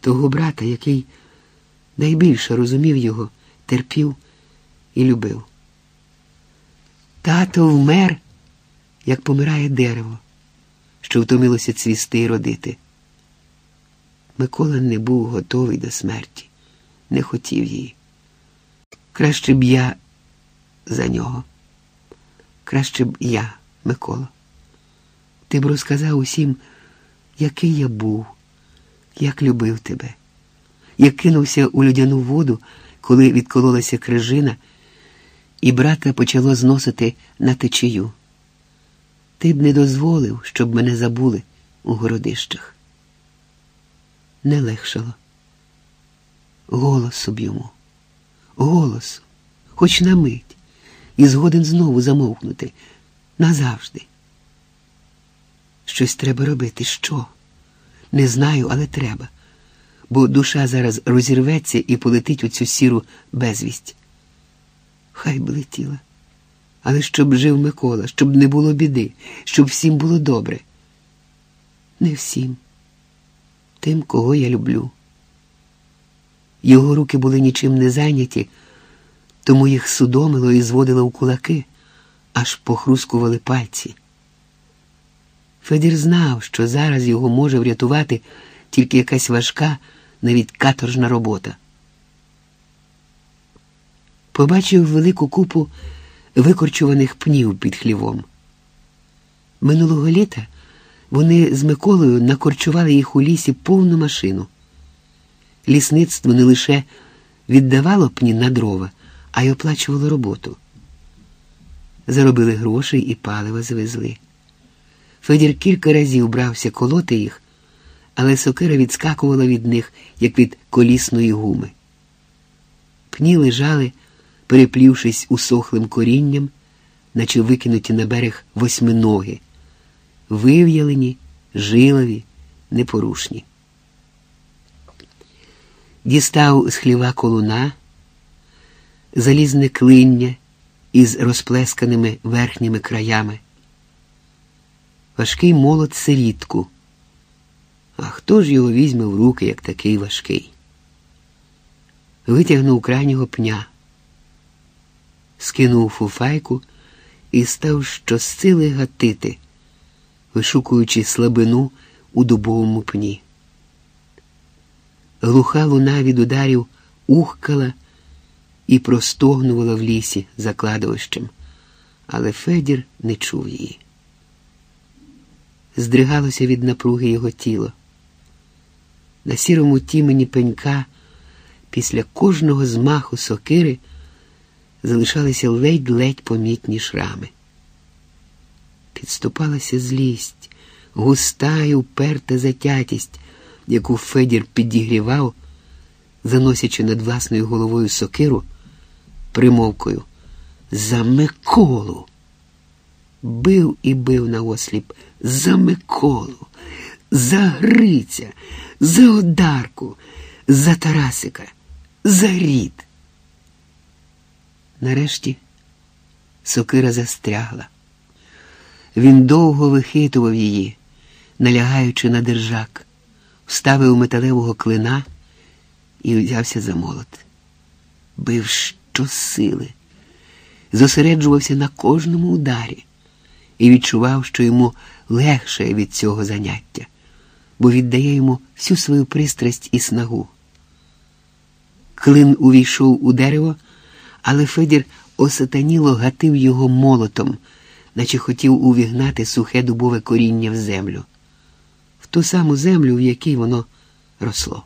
того брата, який найбільше розумів його, терпів і любив. Тато вмер, як помирає дерево, що втомилося цвісти і родити. Микола не був готовий до смерті, не хотів її. Краще б я за нього. Краще б я, Микола. Ти б розказав усім, який я був, як любив тебе, як кинувся у людяну воду, коли відкололася крижина, і брата почало зносити на течію. Ти б не дозволив, щоб мене забули у городищах. Не легшало. Голосу б йому, голосу, хоч на мить, і згоден знову замовкнути назавжди. Щось треба робити. Що? Не знаю, але треба. Бо душа зараз розірветься і полетить у цю сіру безвість. Хай б летіла. Але щоб жив Микола, щоб не було біди, щоб всім було добре. Не всім, тим, кого я люблю. Його руки були нічим не зайняті, тому їх судомило і зводило у кулаки, аж похрускували пальці. Федір знав, що зараз його може врятувати тільки якась важка, навіть каторжна робота. Побачив велику купу викорчуваних пнів під хлівом. Минулого літа вони з Миколою накорчували їх у лісі повну машину. Лісництво не лише віддавало пні на дрова, а й оплачувало роботу. Заробили гроші і паливо звезли. Федір кілька разів брався колоти їх, але сокира відскакувала від них, як від колісної гуми. Пні лежали, переплівшись усохлим корінням, наче викинуті на берег восьминоги, вив'ялені, жилові, непорушні. Дістав з хліва колуна, залізне клиння із розплесканими верхніми краями важкий молот сирітку. А хто ж його візьме в руки, як такий важкий? Витягнув крайнього пня, скинув фуфайку і став щосили гатити, вишукуючи слабину у дубовому пні. Глуха луна від ударів ухкала і простогнувала в лісі за кладовищем, але Федір не чув її здригалося від напруги його тіло. На сірому тімені пенька після кожного змаху сокири залишалися ледь-ледь помітні шрами. Підступалася злість, густа й уперта затятість, яку Федір підігрівав, заносячи над власною головою сокиру примовкою за Миколу бив і бив на осліп за Миколу, за Гриця, за Одарку, за Тарасика, за рід. Нарешті сокира застрягла. Він довго вихитував її, налягаючи на держак, вставив металевого клина і взявся за молот. Бив щосили, зосереджувався на кожному ударі і відчував, що йому легше від цього заняття, бо віддає йому всю свою пристрасть і снагу. Клин увійшов у дерево, але Федір осатаніло гатив його молотом, наче хотів увігнати сухе дубове коріння в землю, в ту саму землю, в якій воно росло.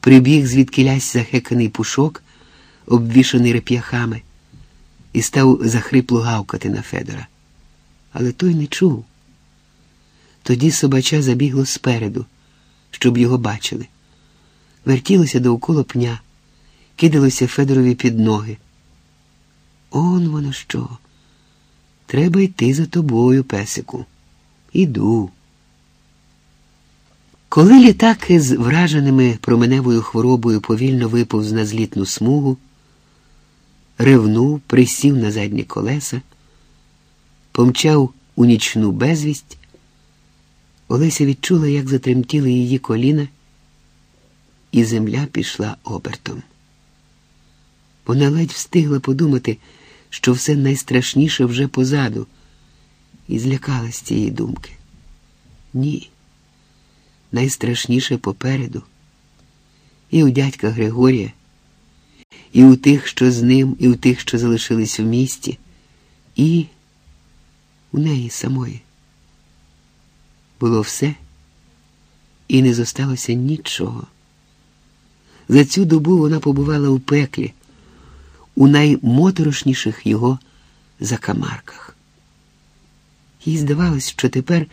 Прибіг звідкилясь захеканий пушок, обвішаний реп'яхами і став захрипло гавкати на Федора. Але той не чув. Тоді собача забігло спереду, щоб його бачили. Вертілося довкола пня, кидалося Федорові під ноги. Он воно що? Треба йти за тобою, песику. Іду. Коли літак із враженими променевою хворобою повільно виповз на злітну смугу, ревнув, присів на задні колеса, помчав у нічну безвість. Олеся відчула, як затремтіли її коліна і земля пішла обертом. Вона ледь встигла подумати, що все найстрашніше вже позаду, і злякалась цієї думки. Ні, найстрашніше попереду. І у дядька Григорія, і у тих, що з ним, і у тих, що залишились в місті, і у неї самої. Було все, і не зосталося нічого. За цю добу вона побувала у пеклі, у наймоторошніших його закамарках. Їй здавалось, що тепер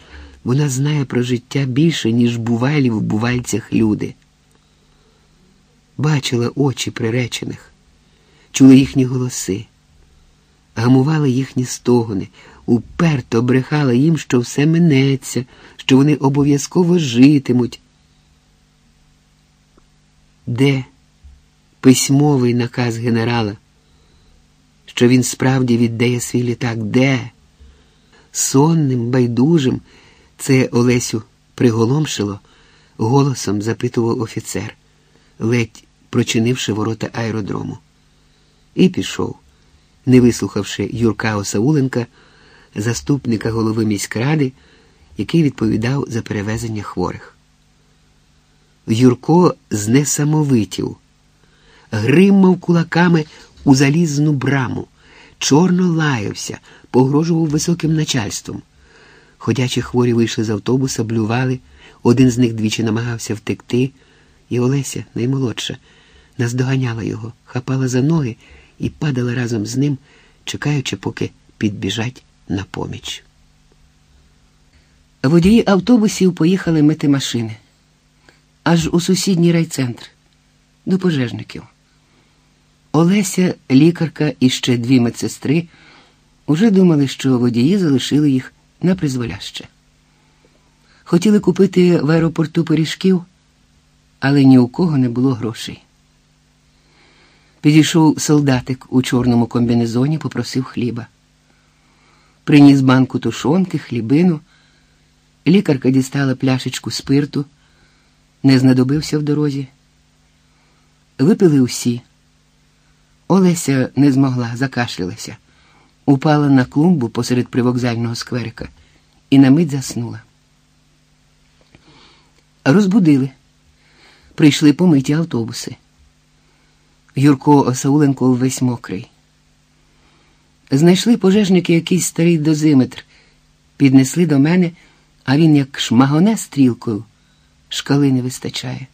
вона знає про життя більше, ніж бувалі в бувальцях люди. Бачила очі приречених, чула їхні голоси, гамувала їхні стогони, уперто брехала їм, що все минеться, що вони обов'язково житимуть. Де письмовий наказ генерала, що він справді віддає свій літак? Де? Сонним, байдужим, це Олесю приголомшило, голосом запитував офіцер, ледь прочинивши ворота аеродрому. І пішов, не вислухавши Юрка Осауленка, заступника голови міськради, який відповідав за перевезення хворих. Юрко знесамовитів, гримав кулаками у залізну браму, чорно лаявся, погрожував високим начальством. Ходячі хворі вийшли з автобуса, блювали, один з них двічі намагався втекти, і Олеся, наймолодша, наздоганяла його, хапала за ноги і падала разом з ним, чекаючи, поки підбіжать на поміч. Водії автобусів поїхали мити машини аж у сусідній райцентр до пожежників. Олеся, лікарка і ще дві медсестри уже думали, що водії залишили їх на призволяще. Хотіли купити в аеропорту пиріжків, але ні у кого не було грошей. Підійшов солдатик у чорному комбінезоні, попросив хліба. Приніс банку тушонки, хлібину. Лікарка дістала пляшечку спирту не знадобився в дорозі. Випили усі. Олеся не змогла, закашлялася, упала на клумбу посеред привокзального скверика і на мить заснула. Розбудили. Прийшли помиті автобуси. Юрко Осауленко весь мокрий. Знайшли пожежники якийсь старий дозиметр, піднесли до мене, а він як шмагоне стрілкою шкали не вистачає.